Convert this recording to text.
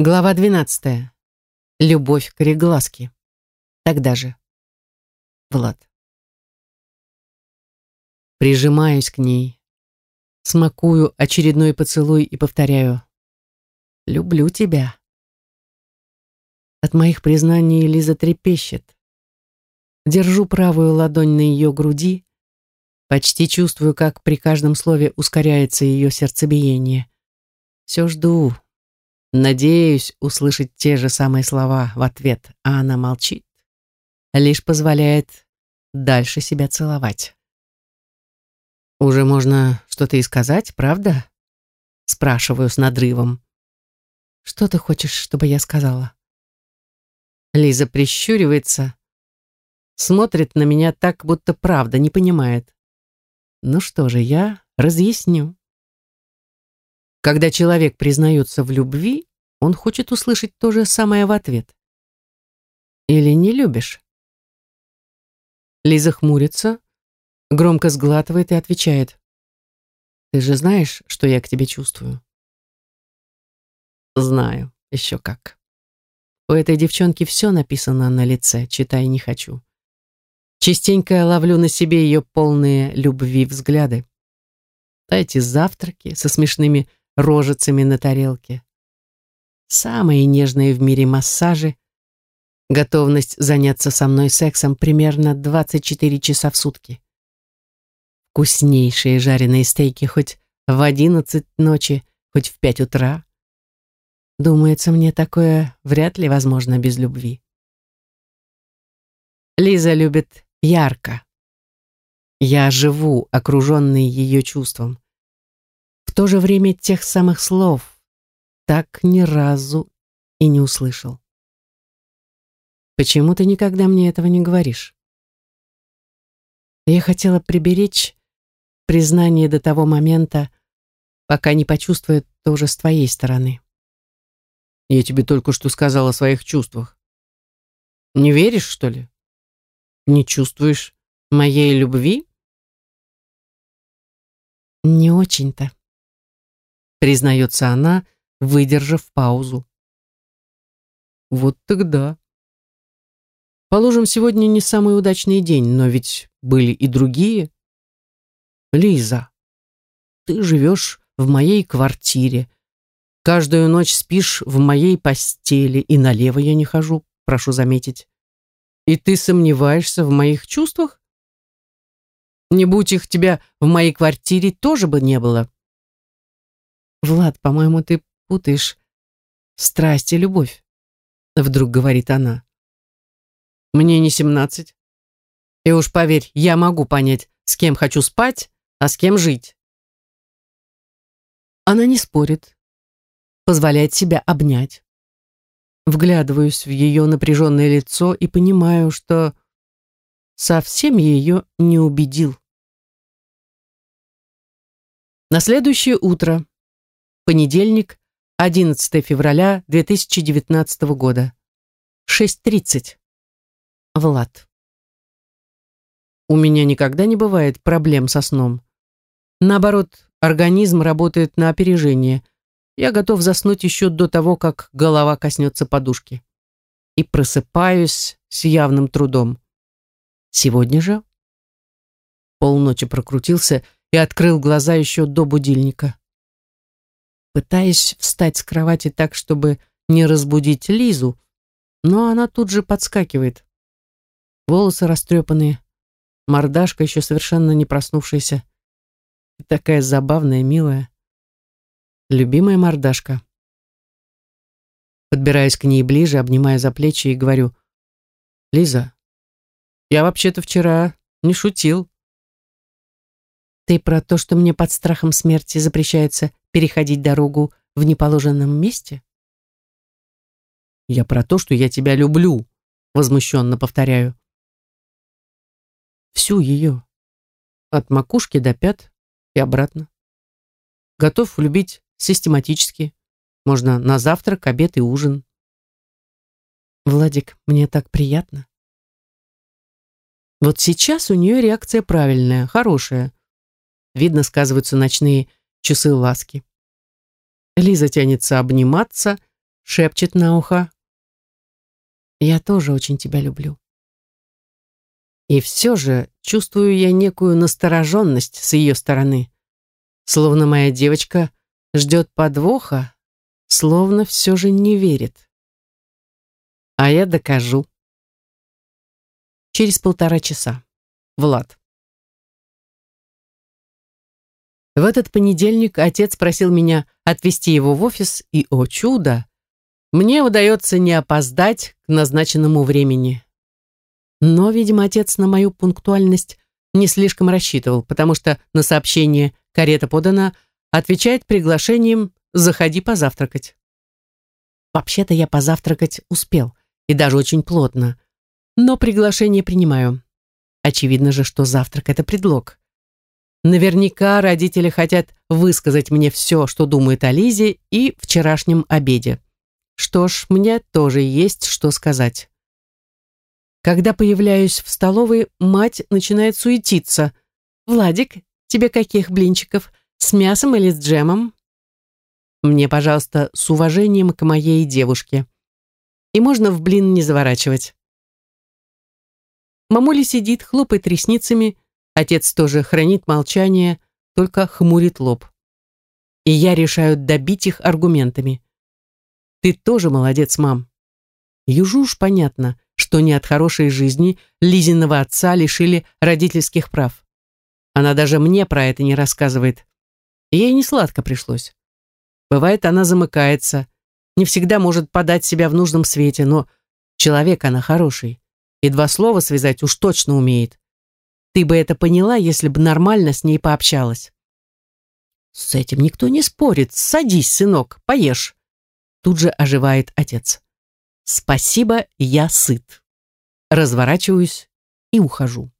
Глава 12. Любовь кореглазки. Тогда же. Влад. Прижимаюсь к ней, смакую очередной поцелуй и повторяю «Люблю тебя». От моих признаний Лиза трепещет. Держу правую ладонь на ее груди, почти чувствую, как при каждом слове ускоряется ее сердцебиение. Все жду, Надеюсь услышать те же самые слова в ответ, а она молчит, лишь позволяет дальше себя целовать. «Уже можно что-то и сказать, правда?» Спрашиваю с надрывом. «Что ты хочешь, чтобы я сказала?» Лиза прищуривается, смотрит на меня так, будто правда не понимает. Ну что же, я разъясню. Когда человек признается в любви, он хочет услышать то же самое в ответ. Или не любишь? Лиза хмурится, громко сглатывает и отвечает. Ты же знаешь, что я к тебе чувствую? Знаю, еще как. У этой девчонки все написано на лице, читай не хочу. Частенько ловлю на себе ее полные любви взгляды. Эти завтраки со смешными рожицами на тарелке. Самые нежные в мире массажи, готовность заняться со мной сексом примерно 24 часа в сутки. Вкуснейшие жареные стейки хоть в 11 ночи, хоть в 5 утра. Думается, мне такое вряд ли возможно без любви. Лиза любит ярко. Я живу, окруженный ее чувством то же время тех самых слов так ни разу и не услышал. Почему ты никогда мне этого не говоришь? Я хотела приберечь признание до того момента, пока не почувствую тоже с твоей стороны. Я тебе только что сказала о своих чувствах. Не веришь, что ли? Не чувствуешь моей любви? Не очень-то признается она, выдержав паузу. Вот тогда. Положим, сегодня не самый удачный день, но ведь были и другие. Лиза, ты живешь в моей квартире, каждую ночь спишь в моей постели, и налево я не хожу, прошу заметить. И ты сомневаешься в моих чувствах? Не будь их тебя в моей квартире, тоже бы не было. «Влад, по-моему, ты путаешь страсть и любовь», — вдруг говорит она. «Мне не семнадцать. И уж поверь, я могу понять, с кем хочу спать, а с кем жить». Она не спорит, позволяет себя обнять. Вглядываюсь в ее напряженное лицо и понимаю, что совсем ее не убедил. На следующее утро Понедельник, 11 февраля 2019 года. 6.30. Влад. У меня никогда не бывает проблем со сном. Наоборот, организм работает на опережение. Я готов заснуть еще до того, как голова коснется подушки. И просыпаюсь с явным трудом. Сегодня же полночи прокрутился и открыл глаза еще до будильника пытаясь встать с кровати так, чтобы не разбудить Лизу, но она тут же подскакивает. Волосы растрепанные, мордашка еще совершенно не проснувшаяся. Такая забавная, милая. Любимая мордашка. Подбираюсь к ней ближе, обнимаю за плечи и говорю, «Лиза, я вообще-то вчера не шутил». «Ты про то, что мне под страхом смерти запрещается переходить дорогу в неположенном месте? Я про то, что я тебя люблю, возмущенно повторяю. Всю ее. От макушки до пят и обратно. Готов любить систематически. Можно на завтрак, обед и ужин. Владик, мне так приятно. Вот сейчас у нее реакция правильная, хорошая. Видно, сказываются ночные часы ласки. Лиза тянется обниматься, шепчет на ухо. Я тоже очень тебя люблю. И все же чувствую я некую настороженность с ее стороны. Словно моя девочка ждет подвоха, словно все же не верит. А я докажу. Через полтора часа. Влад. В этот понедельник отец просил меня отвезти его в офис, и, о чудо, мне удается не опоздать к назначенному времени. Но, видимо, отец на мою пунктуальность не слишком рассчитывал, потому что на сообщение «карета подана» отвечает приглашением «заходи позавтракать». Вообще-то я позавтракать успел, и даже очень плотно, но приглашение принимаю. Очевидно же, что завтрак — это предлог. Наверняка родители хотят высказать мне все, что думают о Лизе и вчерашнем обеде. Что ж, мне тоже есть что сказать. Когда появляюсь в столовой, мать начинает суетиться. «Владик, тебе каких блинчиков? С мясом или с джемом?» Мне, пожалуйста, с уважением к моей девушке. И можно в блин не заворачивать. Мамуля сидит, хлопает ресницами, Отец тоже хранит молчание, только хмурит лоб. И я решаю добить их аргументами. Ты тоже молодец, мам. Южу уж понятно, что не от хорошей жизни Лизиного отца лишили родительских прав. Она даже мне про это не рассказывает. Ей не сладко пришлось. Бывает, она замыкается, не всегда может подать себя в нужном свете, но человек она хороший. И два слова связать уж точно умеет. Ты бы это поняла, если бы нормально с ней пообщалась. С этим никто не спорит. Садись, сынок, поешь. Тут же оживает отец. Спасибо, я сыт. Разворачиваюсь и ухожу.